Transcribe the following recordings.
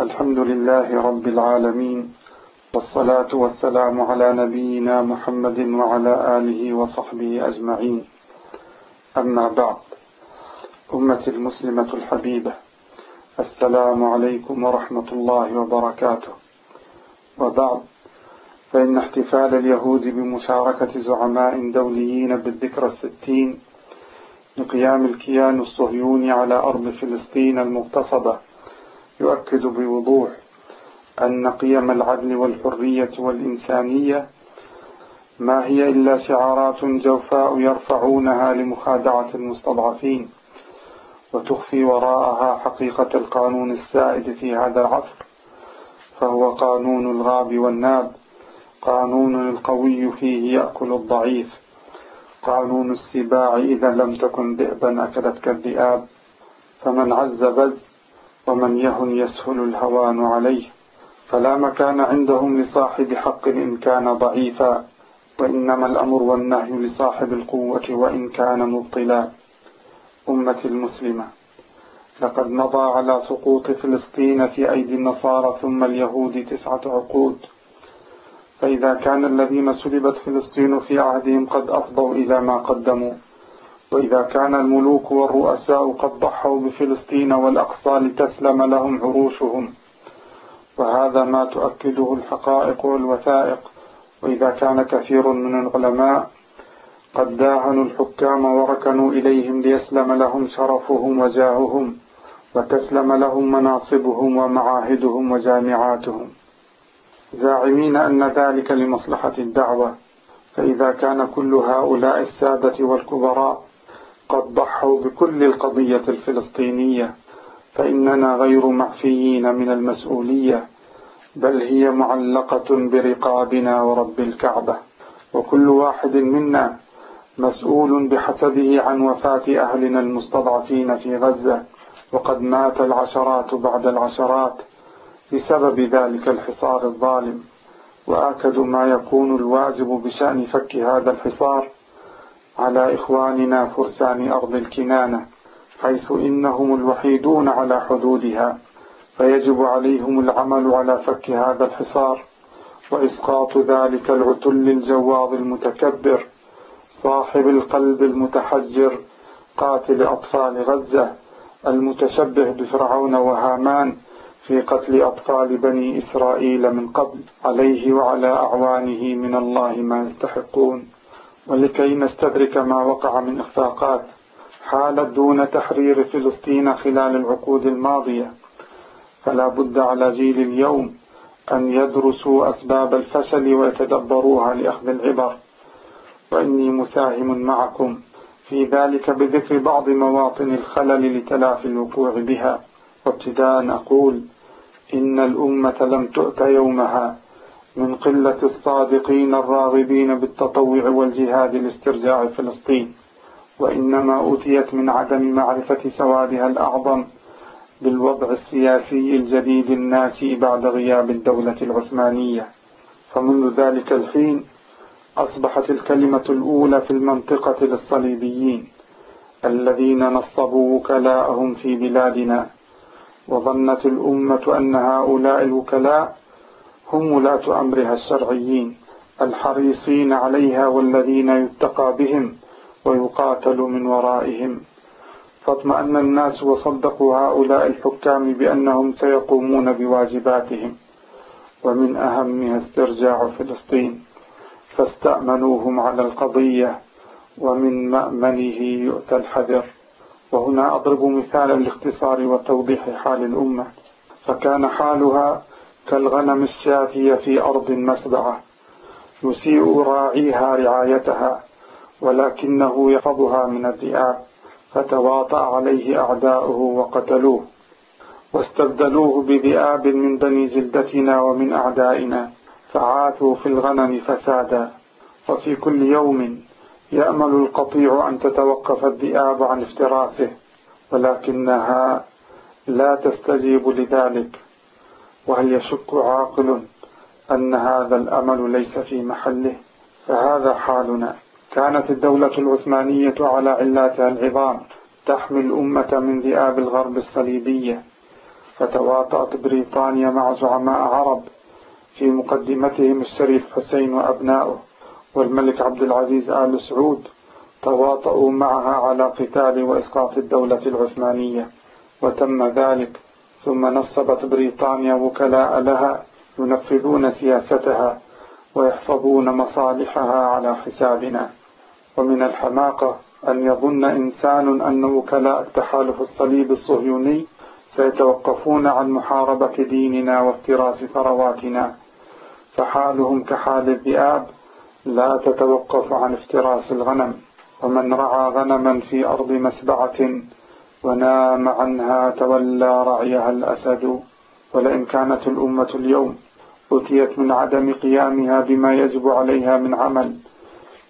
الحمد لله رب العالمين والصلاة والسلام على نبينا محمد وعلى آله وصحبه أجمعين. أما بعد أمة المسلمة الحبيبة السلام عليكم ورحمة الله وبركاته. وبعد فإن احتفال اليهود بمشاركة زعماء دوليين بالذكرى الستين لقيام الكيان الصهيوني على أرض فلسطين المغتصبة يؤكد بوضوح أن قيم العدل والحرية والإنسانية ما هي إلا شعارات جوفاء يرفعونها لمخادعة المستضعفين وتخفي وراءها حقيقة القانون السائد في هذا العصر فهو قانون الغاب والناب قانون القوي فيه يأكل الضعيف قانون السباع إذا لم تكن ذئبا أكلتك الذئاب فمن عز بز ومن يهن يسهل الهوان عليه فلا مكان عندهم لصاحب حق إن كان ضعيفا وإنما الأمر والنهي لصاحب القوة وإن كان مبطلا. أمة المسلمة لقد مضى على سقوط فلسطين في أيدي النصارى ثم اليهود تسعة عقود. فإذا كان الذين سلبت فلسطين في عهدهم قد أفضوا إلى ما قدموا. وإذا كان الملوك والرؤساء قد ضحوا بفلسطين والأقصى لتسلم لهم عروشهم. وهذا ما تؤكده الحقائق والوثائق. وإذا كان كثير من العلماء قد داهنوا الحكام وركنوا إليهم ليسلم لهم شرفهم وجاههم وتسلم لهم مناصبهم ومعاهدهم وجامعاتهم. زاعمين أن ذلك لمصلحة الدعوة. فإذا كان كل هؤلاء السادة والكبراء قد ضحوا بكل القضية الفلسطينية فإننا غير معفيين من المسؤولية بل هي معلقة برقابنا ورب الكعبة. وكل واحد منا مسؤول بحسبه عن وفاة أهلنا المستضعفين في غزة وقد مات العشرات بعد العشرات بسبب ذلك الحصار الظالم. وآكد ما يكون الواجب بشأن فك هذا الحصار على إخواننا فرسان أرض الكنانة حيث إنهم الوحيدون على حدودها فيجب عليهم العمل على فك هذا الحصار وإسقاط ذلك العتل الجواظ المتكبر صاحب القلب المتحجر قاتل أطفال غزة المتشبه بفرعون وهامان في قتل أطفال بني إسرائيل من قبل عليه وعلى أعوانه من الله ما يستحقون. ولكي نستدرك ما وقع من إخفاقات حالت دون تحرير فلسطين خلال العقود الماضية. فلا بد على جيل اليوم أن يدرسوا أسباب الفشل ويتدبروها لأخذ العبر. وإني مساهم معكم في ذلك بذكر بعض مواطن الخلل لتلافي الوقوع بها. وابتداء أقول إن الأمة لم تؤت يومها من قلة الصادقين الراغبين بالتطوع والجهاد لاسترجاع فلسطين. وإنما أتيت من عدم معرفة سوادها الأعظم بالوضع السياسي الجديد الناسي بعد غياب الدولة العثمانية. فمنذ ذلك الحين أصبحت الكلمة الأولى في المنطقة للصليبيين الذين نصبوا وكلاءهم في بلادنا. وظنت الأمة أن هؤلاء الوكلاء هم ولاة أمرها الشرعيين الحريصين عليها والذين يتقى بهم ويقاتل من ورائهم. فاطمأن الناس وصدقوا هؤلاء الحكام بأنهم سيقومون بواجباتهم. ومن أهمها استرجاع فلسطين فاستأمنوهم على القضية ومن مأمنه يؤتى الحذر. وهنا أضرب مثالا لاختصار وتوضيح حال الأمة. فكان حالها كالغنم الشاتية في أرض مسبعة يسيء راعيها رعايتها ولكنه يحفظها من الذئاب فتواطأ عليه أعداؤه وقتلوه. واستبدلوه بذئاب من بني جلدتنا ومن أعدائنا فعاثوا في الغنم فسادا. وفي كل يوم يأمل القطيع أن تتوقف الذئاب عن افتراسه ولكنها لا تستجيب لذلك. وهل يشك عاقل أن هذا الأمل ليس في محله؟ فهذا حالنا. كانت الدولة العثمانية على علاتها العظام تحمي الأمة من ذئاب الغرب الصليبية. فتواطأت بريطانيا مع زعماء عرب في مقدمتهم الشريف حسين وأبنائه. والملك عبد العزيز آل سعود تواطؤوا معها على قتال وإسقاط الدولة العثمانية. وتم ذلك ثم نصبت بريطانيا وكلاء لها ينفذون سياستها ويحفظون مصالحها على حسابنا. ومن الحماقة أن يظن إنسان أن وكلاء التحالف الصليبي الصهيوني سيتوقفون عن محاربة ديننا وافتراس ثرواتنا. فحالهم كحال الذئاب لا تتوقف عن افتراس الغنم. ومن رعى غنما في أرض مسبعة ونام عنها تولى رعيها الأسد ولئن كانت الأمة اليوم أتيت من عدم قيامها بما يجب عليها من عمل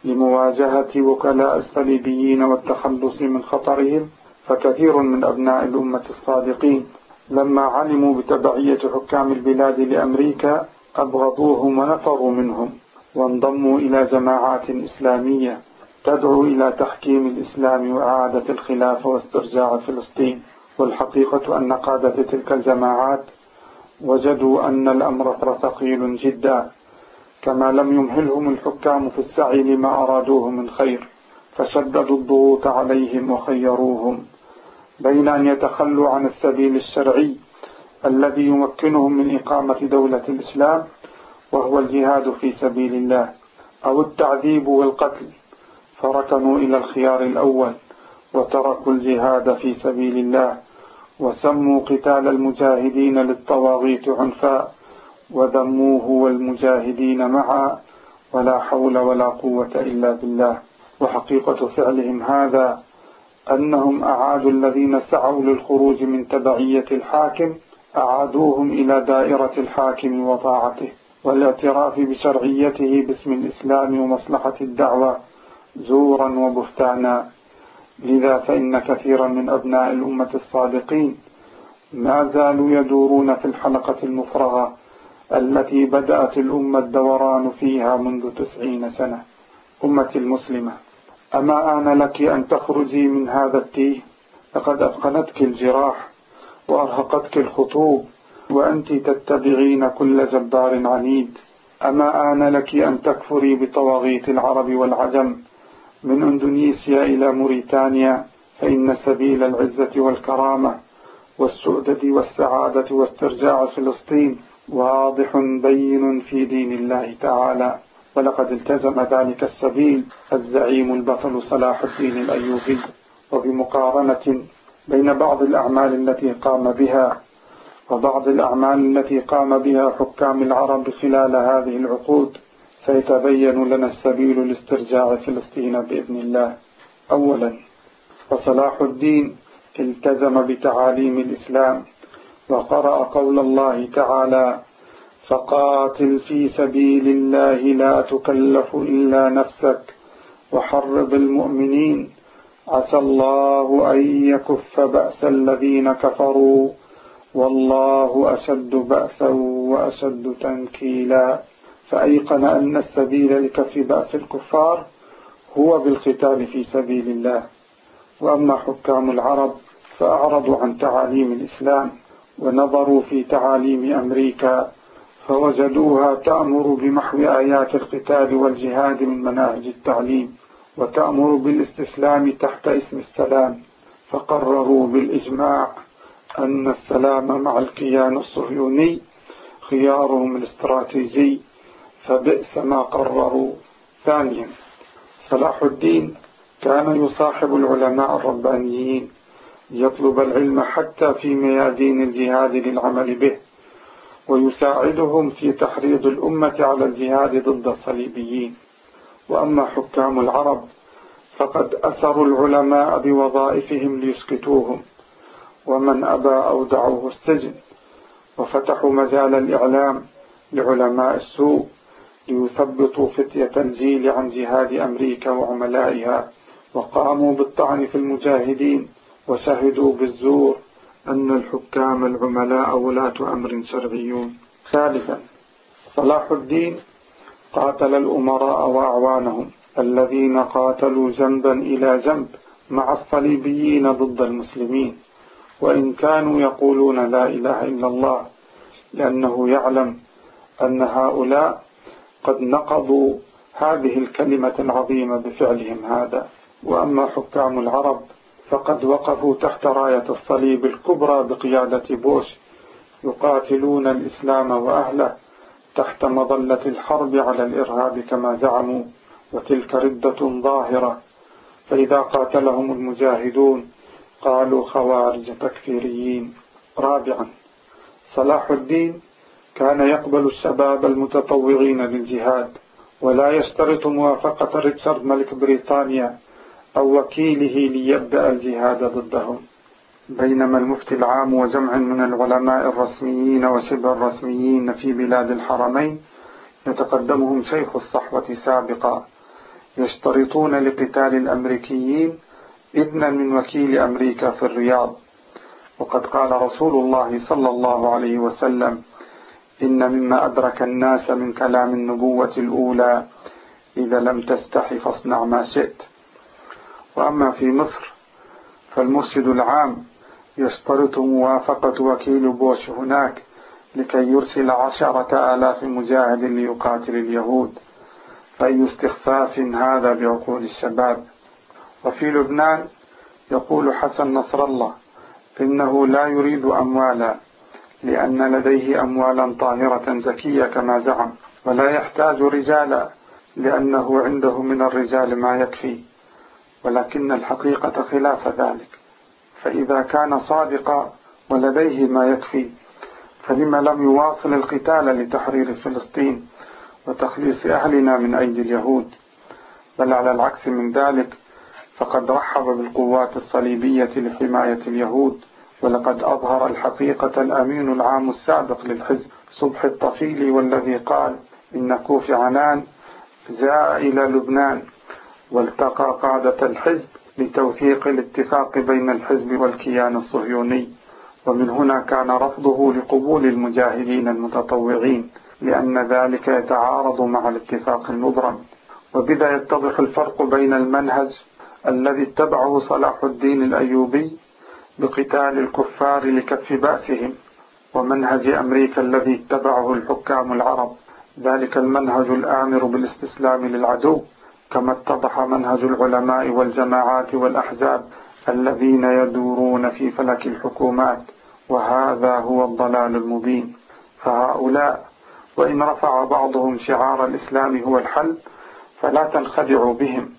لمواجهة وكلاء الصليبيين والتخلص من خطرهم فكثير من أبناء الأمة الصادقين لما علموا بتبعية حكام البلاد لأمريكا أبغضوهم ونفروا منهم وانضموا إلى جماعات إسلامية. تدعو إلى تحكيم الإسلام وإعادة الخلافة واسترجاع فلسطين والحقيقة أن قادة تلك الجماعات وجدوا أن الأمر ثقيل جدا كما لم يمهلهم الحكام في السعي لما أرادوه من خير فشددوا الضغوط عليهم وخيروهم. بين أن يتخلوا عن السبيل الشرعي الذي يمكنهم من إقامة دولة الإسلام وهو الجهاد في سبيل الله أو التعذيب والقتل. فركنوا إلى الخيار الأول وتركوا الجهاد في سبيل الله وسموا قتال المجاهدين للطواغيت عنفا وذموه والمجاهدين معا ولا حول ولا قوة إلا بالله. وحقيقة فعلهم هذا أنهم أعادوا الذين سعوا للخروج من تبعية الحاكم أعادوهم إلى دائرة الحاكم وطاعته والإعتراف بشرعيته باسم الإسلام ومصلحة الدعوة زورا وبهتانا. لذا فإن كثيرا من أبناء الأمة الصادقين ما زالوا يدورون في الحلقة المفرغة التي بدأت الأمة الدوران فيها منذ تسعين سنة. أمتي المسلمة أما آن لك أن تخرجي من هذا التيه؟ لقد أثقلتك الجراح وأرهقتك الخطوب وأنت تتبعين كل جبار عنيد. أما آن لك أن تكفري بطواغيت العرب والعجم؟ من أندونيسيا إلى موريتانيا فإن سبيل العزة والكرامة والسؤدد والسعادة واسترجاع فلسطين واضح بين في دين الله تعالى. ولقد التزم ذلك السبيل الزعيم البطل صلاح الدين الأيوبي. وبمقارنة بين بعض الأعمال التي قام بها وبعض الأعمال التي قام بها حكام العرب خلال هذه العقود سيتبين لنا السبيل لاسترجاع فلسطين بإذن الله. أولا فصلاح الدين التزم بتعاليم الإسلام وقرأ قول الله تعالى فقاتل في سبيل الله لا تكلف إلا نفسك وحرض المؤمنين عسى الله أن يكف بأس الذين كفروا والله أشد بأسا وأشد تنكيلا. فأيقن أن السبيل لكف بأس الكفار هو بالقتال في سبيل الله. وأما حكام العرب فأعرضوا عن تعاليم الإسلام ونظروا في تعاليم أمريكا فوجدوها تأمر بمحو آيات القتال والجهاد من مناهج التعليم وتأمر بالاستسلام تحت اسم السلام. فقرروا بالإجماع أن السلام مع الكيان الصهيوني خيارهم الاستراتيجي فبئس ما قرروا ثانيا. صلاح الدين كان يصاحب العلماء الربانيين يطلب العلم حتى في ميادين الجهاد للعمل به ويساعدهم في تحريض الأمة على الجهاد ضد الصليبيين. وأما حكام العرب فقد أسروا العلماء بوظائفهم ليسكتوهم ومن أبى أودعوه السجن وفتحوا مجال الإعلام لعلماء السوء. ليثبطوا فتية الجيل عن جهاد أمريكا وعملائها وقاموا بالطعن في المجاهدين وشهدوا بالزور أن الحكام العملاء ولاة أمر شرعيون. ثالثا صلاح الدين قاتل الأمراء وأعوانهم الذين قاتلوا جنبا إلى جنب مع الصليبيين ضد المسلمين. وإن كانوا يقولون لا إله إلا الله لأنه يعلم أن هؤلاء قد نقضوا هذه الكلمة العظيمة بفعلهم هذا. وأما حكام العرب فقد وقفوا تحت راية الصليب الكبرى بقيادة بوش يقاتلون الإسلام وأهله تحت مظلة الحرب على الإرهاب كما زعموا وتلك ردة ظاهرة. فإذا قاتلهم المجاهدون قالوا خوارج تكفيريين. رابعا صلاح الدين كان يقبل الشباب المتطوعين للجهاد ولا يشترط موافقة ريتشارد ملك بريطانيا أو وكيله ليبدأ الجهاد ضدهم. بينما المفتي العام وجمع من العلماء الرسميين وشبه الرسميين في بلاد الحرمين يتقدمهم شيخ الصحوة سابقا. يشترطون لقتال الأمريكيين إذنا من وكيل أمريكا في الرياض. وقد قال رسول الله صلى الله عليه وسلم إن مما أدرك الناس من كلام النبوة الأولى إذا لم تستح فاصنع ما شئت. وأما في مصر فالمرشد العام يشترط موافقة وكيل بوش هناك لكي يرسل عشرة آلاف مجاهد ليقاتل اليهود فأي استخفاف هذا بعقول الشباب؟ وفي لبنان يقول حسن نصر الله إنه لا يريد أموالا لأن لديه أموالا طاهرة زكية كما زعم ولا يحتاج رجالا لأنه عنده من الرجال ما يكفي. ولكن الحقيقة خلاف ذلك. فإذا كان صادقا ولديه ما يكفي فلما لم يواصل القتال لتحرير فلسطين وتخليص أهلنا من أيدي اليهود. بل على العكس من ذلك فقد رحب بالقوات الصليبية لحماية اليهود. ولقد أظهر الحقيقة الأمين العام السابق للحزب صبح الطفيلي والذي قال إن كوفي عنان جاء إلى لبنان والتقى قادة الحزب لتوثيق الاتفاق بين الحزب والكيان الصهيوني ومن هنا كان رفضه لقبول المجاهدين المتطوعين لأن ذلك يتعارض مع الاتفاق المبرم. وبذا يتضح الفرق بين المنهج الذي اتبعه صلاح الدين الأيوبي بقتال الكفار لكف بأسهم ومنهج أمريكا الذي اتبعه الحكام العرب. ذلك المنهج الآمر بالاستسلام للعدو كما اتضح منهج العلماء والجماعات والأحزاب الذين يدورون في فلك الحكومات وهذا هو الضلال المبين. فهؤلاء وإن رفع بعضهم شعار الإسلام هو الحل فلا تنخدعوا بهم.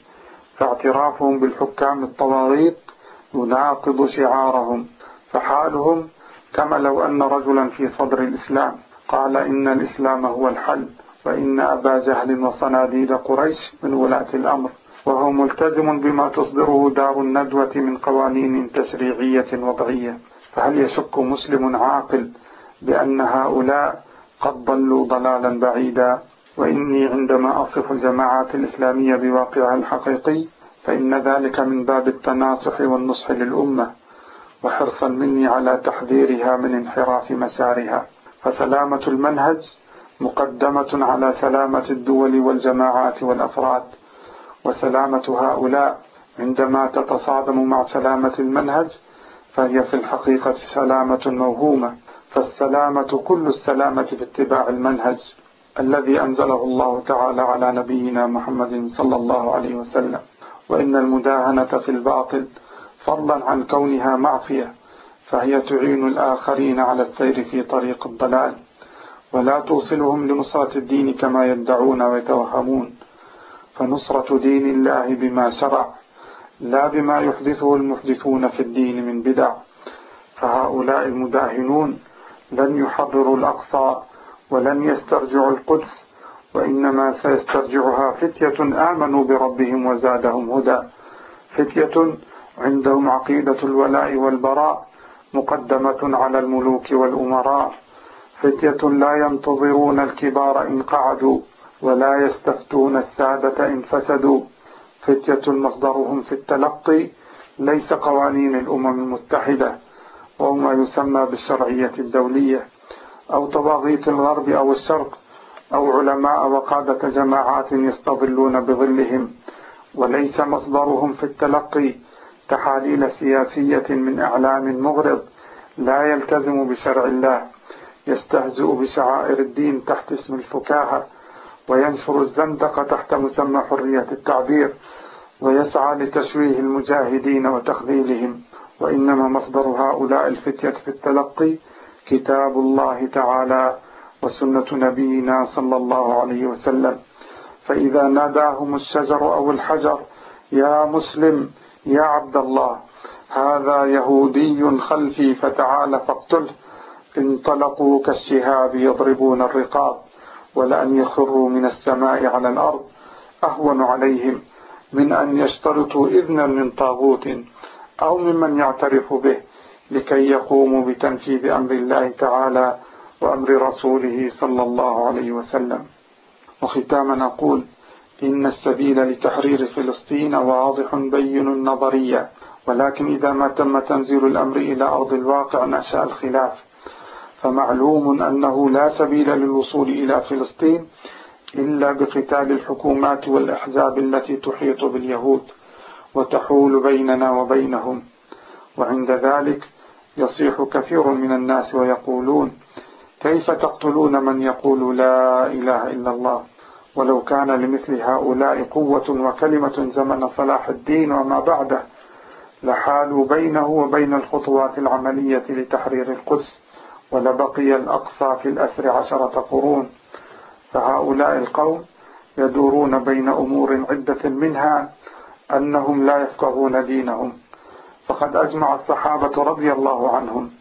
فاعترافهم بالحكام الطواغيت يناقض شعارهم فحالهم كما لو أن رجلا في صدر الإسلام قال إن الإسلام هو الحل وإن أبا جهل وصناديد قريش من ولاة الأمر وهو ملتزم بما تصدره دار الندوة من قوانين تشريعية وضعية. فهل يشك مسلم عاقل بأن هؤلاء قد ضلوا ضلالا بعيدا؟ وإني عندما أصف الجماعات الإسلامية بواقعها الحقيقي فإن ذلك من باب التناصح والنصح للأمة وحرصا مني على تحذيرها من انحراف مسارها. فسلامة المنهج مقدمة على سلامة الدول والجماعات والأفراد وسلامة هؤلاء عندما تتصادم مع سلامة المنهج فهي في الحقيقة سلامة موهومة. فالسلامة كل السلامة في اتباع المنهج الذي أنزله الله تعالى على نبينا محمد صلى الله عليه وسلم. وإن المداهنة في الباطل فضلا عن كونها معصية فهي تعين الآخرين على السير في طريق الضلال. ولا توصلهم لنصرة الدين كما يدعون ويتوهمون. فنصرة دين الله بما شرع لا بما يحدثه المحدثون في الدين من بدع. فهؤلاء المداهنون لن يحرروا الأقصى ولن يسترجعوا القدس. وإنما سيسترجعها فتية آمنوا بربهم وزادهم هدى. فتية عندهم عقيدة الولاء والبراء مقدمة على الملوك والأمراء. فتية لا ينتظرون الكبار إن قعدوا ولا يستفتون السادة إن فسدوا. فتية مصدرهم في التلقي ليس قوانين الأمم المتحدة وهو ما يسمى بالشرعية الدولية أو طواغيت الغرب أو الشرق. أو علماء وقادة جماعات يستظلون بظلهم وليس مصدرهم في التلقي تحاليل سياسية من إعلام مغرض لا يلتزم بشرع الله يستهزئ بشعائر الدين تحت اسم الفكاهة وينشر الزندقة تحت مسمى حرية التعبير ويسعى لتشويه المجاهدين وتخذيلهم وإنما مصدر هؤلاء الفتية في التلقي كتاب الله تعالى وسنة نبينا صلى الله عليه وسلم. فإذا ناداهم الشجر أو الحجر يا مسلم يا عبد الله هذا يهودي خلفي فتعال فاقتله. انطلقوا كالشهاب يضربون الرقاب ولأن يخروا من السماء على الأرض. أهون عليهم من أن يشترطوا إذنا من طاغوت أو ممن يعترف به لكي يقوموا بتنفيذ أمر الله تعالى وأمر رسوله صلى الله عليه وسلم. وختاما نقول إن السبيل لتحرير فلسطين واضح بين نظريا ولكن إذا ما تم تنزيل الأمر إلى أرض الواقع نشأ الخلاف. فمعلوم أنه لا سبيل للوصول إلى فلسطين إلا بقتال الحكومات والأحزاب التي تحيط باليهود وتحول بيننا وبينهم. وعند ذلك يصيح كثير من الناس ويقولون كيف تقتلون من يقول لا إله إلا الله؟ ولو كان لمثل هؤلاء قوة وكلمة زمن صلاح الدين وما بعده لحالوا بينه وبين الخطوات العملية لتحرير القدس ولبقي الأقصى في الأسر عشرة قرون. فهؤلاء القوم يدورون بين أمور عدة منها أنهم لا يفقهون دينهم. فقد أجمع الصحابة رضي الله عنهم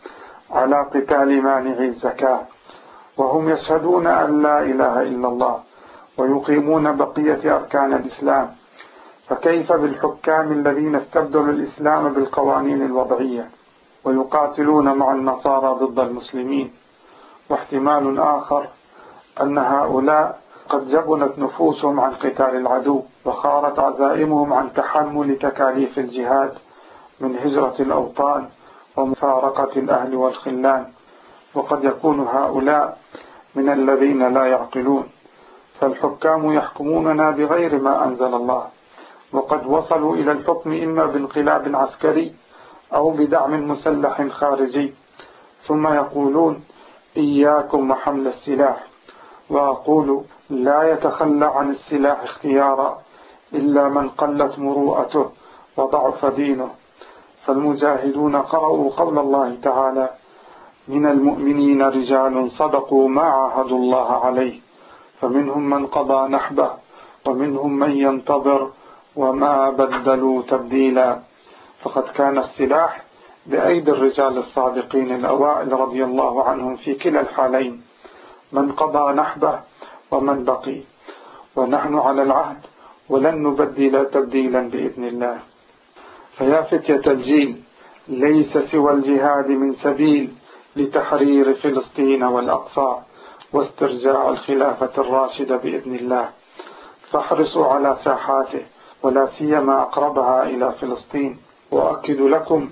على قتال مانعي الزكاة وهم يشهدون أن لا إله إلا الله ويقيمون بقية أركان الإسلام. فكيف بالحكام الذين استبدلوا الإسلام بالقوانين الوضعية ويقاتلون مع النصارى ضد المسلمين؟ واحتمال آخر أن هؤلاء قد جبنت نفوسهم عن قتال العدو وخارت عزائمهم عن تحمل تكاليف الجهاد من هجرة الأوطان ومفارقة الأهل والخلان. وقد يكون هؤلاء من الذين لا يعقلون فالحكام يحكموننا بغير ما أنزل الله. وقد وصلوا إلى الحكم إما بانقلاب عسكري أو بدعم مسلح خارجي. ثم يقولون إياكم وحمل السلاح. وأقول لا يتخلى عن السلاح اختيارا إلا من قلت مروءته وضعف دينه. فالمجاهدون قرأوا قول الله تعالى من المؤمنين رجال صدقوا ما عاهدوا الله عليه فمنهم من قضى نحبه ومنهم من ينتظر وما بدلوا تبديلا. فقد كان السلاح بأيدي الرجال الصادقين الأوائل رضي الله عنهم في كلا الحالين. من قضى نحبه ومن بقي. ونحن على العهد ولن نبدل تبديلا بإذن الله. فيا فتية الجيل ليس سوى الجهاد من سبيل لتحرير فلسطين والأقصى واسترجاع الخلافة الراشدة بإذن الله. فاحرصوا على ساحاته ولا سيما أقربها إلى فلسطين. وأكد لكم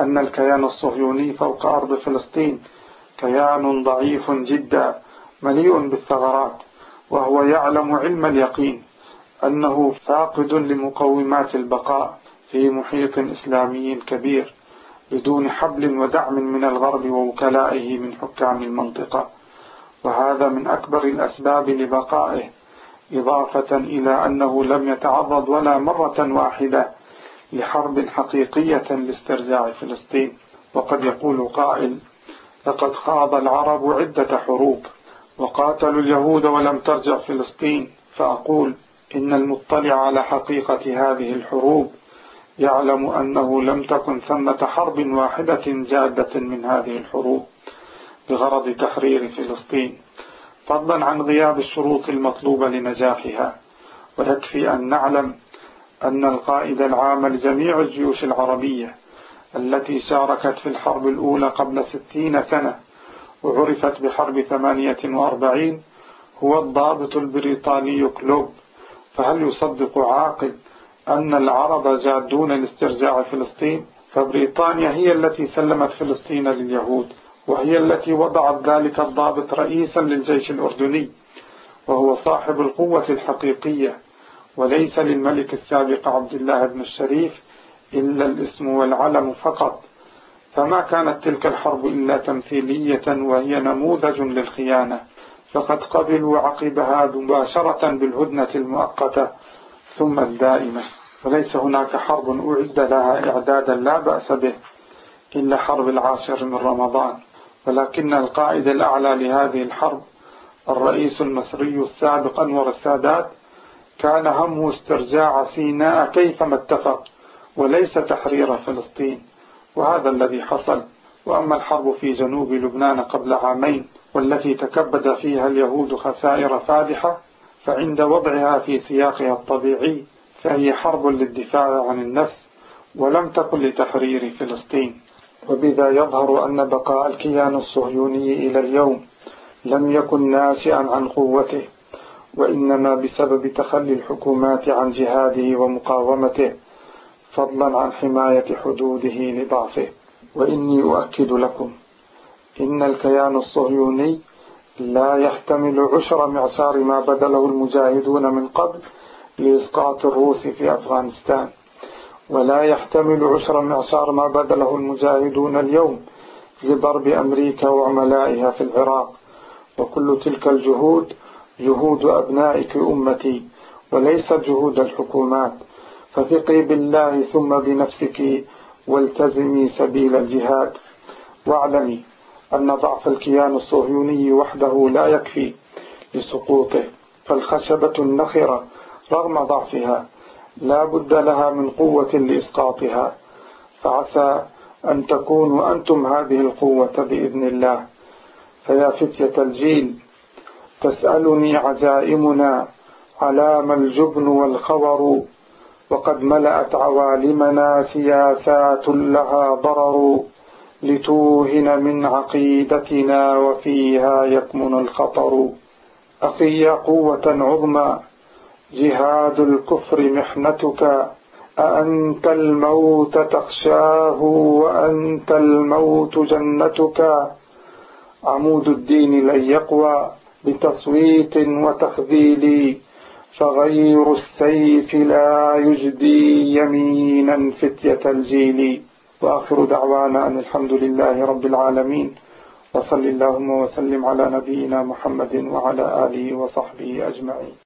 أن الكيان الصهيوني فوق أرض فلسطين كيان ضعيف جدا مليء بالثغرات. وهو يعلم علم اليقين أنه فاقد لمقومات البقاء في محيط إسلامي كبير. بدون حبل ودعم من الغرب ووكلائه من حكام المنطقة. وهذا من أكبر الأسباب لبقائه إضافة إلى أنه لم يتعرض ولا مرة واحدة لحرب حقيقية لاسترجاع فلسطين. وقد يقول قائل لقد خاض العرب عدة حروب وقاتلوا اليهود ولم ترجع فلسطين. فأقول إن المطلع على حقيقة هذه الحروب يعلم أنه لم تكن ثمة حرب واحدة جادة من هذه الحروب بغرض تحرير فلسطين فضلا عن غياب الشروط المطلوبة لنجاحها. ويكفي أن نعلم أن القائد العام لجميع الجيوش العربية التي شاركت في الحرب الأولى قبل ستين سنة وعرفت بحرب ثمانية وأربعين هو الضابط البريطاني كلوب فهل يصدق عاقل أن العرب جادون لاسترجاع فلسطين فبريطانيا هي التي سلمت فلسطين لليهود وهي التي وضعت ذلك الضابط رئيسا للجيش الأردني وهو صاحب القوة الحقيقية. وليس للملك السابق عبد الله بن الشريف إلا الاسم والعلم فقط. فما كانت تلك الحرب إلا تمثيلية وهي نموذج للخيانة. فقد قبلوا عقبها مباشرة بالهدنة المؤقتة ثم الدائمة. وليس هناك حرب أعد لها إعدادا لا بأس به. إلا حرب العاشر من رمضان. ولكن القائد الأعلى لهذه الحرب الرئيس المصري السابق أنور السادات كان همه استرجاع سيناء كيفما اتفق وليس تحرير فلسطين. وهذا الذي حصل. وأما الحرب في جنوب لبنان قبل عامين والتي تكبد فيها اليهود خسائر فادحة فعند وضعها في سياقها الطبيعي فهي حرب للدفاع عن النفس ولم تكن لتحرير فلسطين. وبذا يظهر أن بقاء الكيان الصهيوني إلى اليوم لم يكن ناشئا عن قوته وإنما بسبب تخلي الحكومات عن جهاده ومقاومته فضلا عن حماية حدوده لضعفه. وإني أؤكد لكم إن الكيان الصهيوني لا يحتمل عشر معشار ما بذله المجاهدون من قبل لإسقاط الروس في أفغانستان. ولا يحتمل عشر معشار ما بذله المجاهدون اليوم لضرب أمريكا وعملائها في العراق. وكل تلك الجهود جهود أبنائك أمتي وليست جهود الحكومات. فثقي بالله ثم بنفسك والتزمي سبيل الجهاد. واعلمي أن ضعف الكيان الصهيوني وحده لا يكفي لسقوطه فالخشبة النخرة رغم ضعفها لا بد لها من قوة لإسقاطها فعسى أن تكونوا أنتم هذه القوة بإذن الله. فيا فتية الجيل تسألني عزائمنا علام الجبن والخور وقد ملأت عوالمنا سياسات لها ضرر. لتوهن من عقيدتنا وفيها يكمن الخطر. أخي قوة عظمى جهاد الكفر محنتك. أأنت الموت تخشاه وأنت الموت جنتك. عمود الدين لن يقوى بتصويت وتخذيل فغير السيف لا يجدي يمينا فتية الجيل. وآخر دعوانا أن الحمد لله رب العالمين وصل اللهم وسلم على نبينا محمد وعلى آله وصحبه أجمعين.